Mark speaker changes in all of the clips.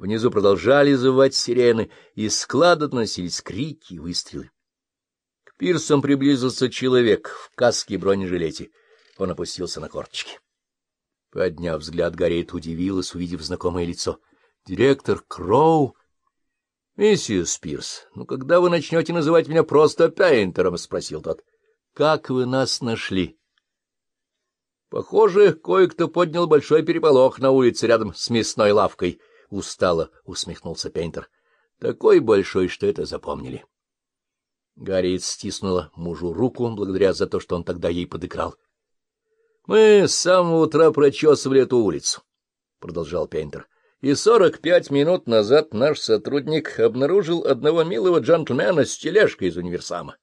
Speaker 1: Внизу продолжали завывать сирены, и склада доносились крики и выстрелы. К пирсам приблизился человек в каске и бронежилете. Он опустился на корточки. Подняв взгляд, Гарриет удивилась, увидев знакомое лицо. — Директор Кроу? — Миссис Пирс, ну когда вы начнете называть меня просто Пейнтером? — спросил тот. — Как вы нас нашли? — Похоже, кое-кто поднял большой переполох на улице рядом с мясной лавкой, — устало усмехнулся Пейнтер. — Такой большой, что это запомнили. Гарриет стиснула мужу руку, благодаря за то, что он тогда ей подыграл. — Мы с самого утра прочесывали эту улицу, — продолжал Пейнтер. — И сорок пять минут назад наш сотрудник обнаружил одного милого джентльмена с тележкой из универсама.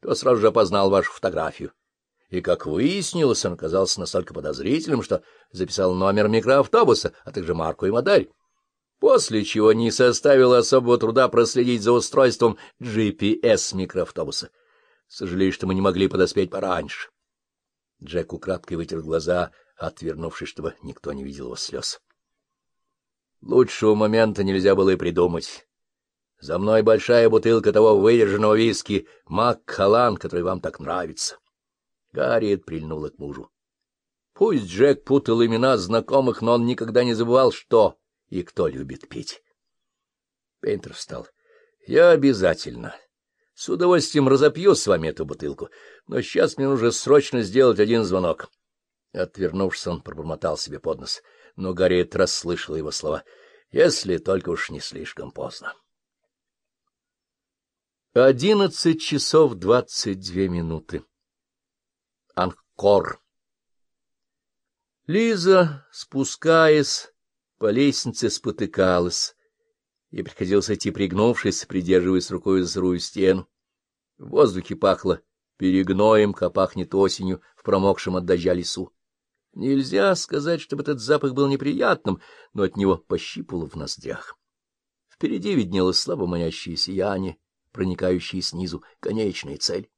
Speaker 1: То сразу же опознал вашу фотографию. И, как выяснилось, он оказался настолько подозрительным, что записал номер микроавтобуса, а также марку и модель после чего не составило особого труда проследить за устройством GPS микроавтобуса. Сожалею, что мы не могли подоспеть пораньше. Джек украдкой вытер глаза, отвернувшись, чтобы никто не видел его слез. Лучшего момента нельзя было и придумать. За мной большая бутылка того выдержанного виски Маккалан, который вам так нравится. Гарриет прильнула к мужу. Пусть Джек путал имена знакомых, но он никогда не забывал, что и кто любит пить. Пейнтер встал. — Я обязательно. С удовольствием разопью с вами эту бутылку, но сейчас мне нужно срочно сделать один звонок. Отвернувшись, он пробормотал себе под нос, но Гарриет расслышала его слова. — Если только уж не слишком поздно. Одиннадцать часов двадцать две минуты. Анкор. Лиза, спускаясь, по лестнице спотыкалась. и приходилось идти пригнувшись, придерживаясь рукой за сырую стену. В воздухе пахло перегноем, как пахнет осенью в промокшем от дождя лесу. Нельзя сказать, чтобы этот запах был неприятным, но от него пощипывало в ноздрях. Впереди виднелось слабо манящее сияние, проникающее снизу, конечная цель.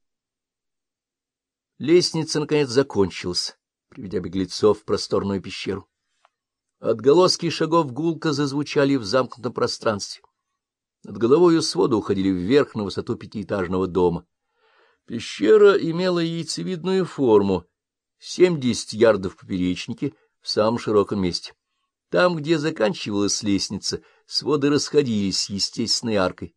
Speaker 1: Лестница, наконец, закончилась, приведя беглецов в просторную пещеру. Отголоски шагов гулко зазвучали в замкнутом пространстве. Над головой свода уходили вверх на высоту пятиэтажного дома. Пещера имела яйцевидную форму, семьдесят ярдов поперечнике в самом широком месте. Там, где заканчивалась лестница, своды расходились с естественной аркой.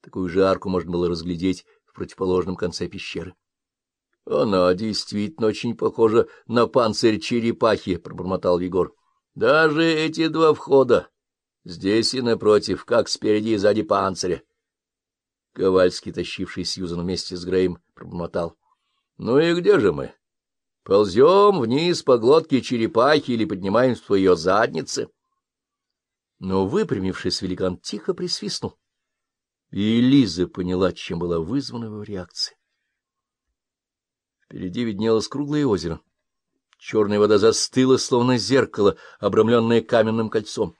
Speaker 1: Такую же арку можно было разглядеть в противоположном конце пещеры. — Она действительно очень похожа на панцирь черепахи, — пробормотал Егор. Даже эти два входа, здесь и напротив, как спереди и сзади панциря. Ковальский, тащивший Сьюзан вместе с Греем, пробормотал. — Ну и где же мы? Ползем вниз по глотке черепахи или поднимаемся по ее заднице? Но, выпрямившись, великан тихо присвистнул. И Лиза поняла, чем была вызвана его реакция. Впереди виднелось круглое озеро. Черная вода застыла, словно зеркало, обрамленное каменным кольцом.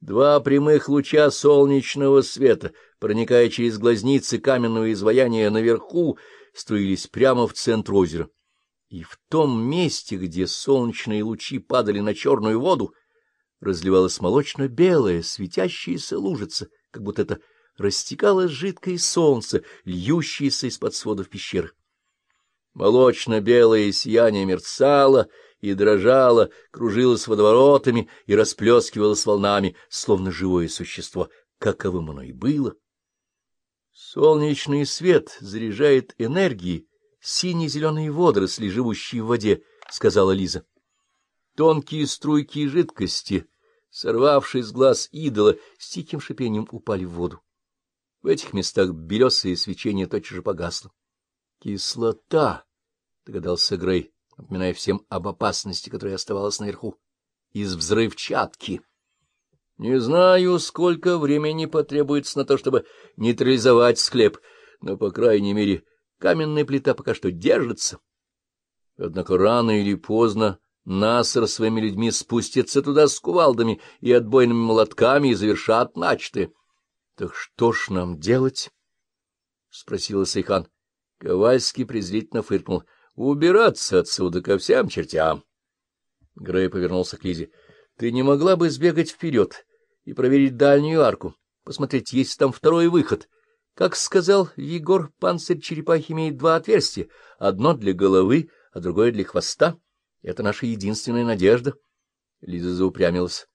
Speaker 1: Два прямых луча солнечного света, проникая через глазницы каменного изваяния наверху, струились прямо в центр озера. И в том месте, где солнечные лучи падали на черную воду, разливалась молочно-белая, светящаяся лужица, как будто это растекалось жидкое солнце, льющееся из-под сводов пещеры. Молочно-белое сияние мерцало и дрожало, кружилось водоворотами и расплескивалось волнами, словно живое существо, каковым оно и было. Солнечный свет заряжает энергией сине-зеленые водоросли, живущие в воде, — сказала Лиза. Тонкие струйки жидкости, сорвавшись с глаз идола, с тихим шипением упали в воду. В этих местах белесое свечение тотчас же погасло. Кислота! Догадался Грей, напоминая всем об опасности, которая оставалась наверху. Из взрывчатки. Не знаю, сколько времени потребуется на то, чтобы нейтрализовать склеп, но, по крайней мере, каменная плита пока что держится. Однако рано или поздно Насер со своими людьми спустится туда с кувалдами и отбойными молотками и завершат начатое. — Так что ж нам делать? — спросила Сейхан. Ковальский презрительно фыркнул — Убираться отсюда ко всем чертям. Грей повернулся к Лизе. — Ты не могла бы сбегать вперед и проверить дальнюю арку, посмотреть, есть там второй выход. Как сказал Вигор, панцирь черепахи имеет два отверстия, одно для головы, а другое для хвоста. Это наша единственная надежда. Лиза заупрямилась.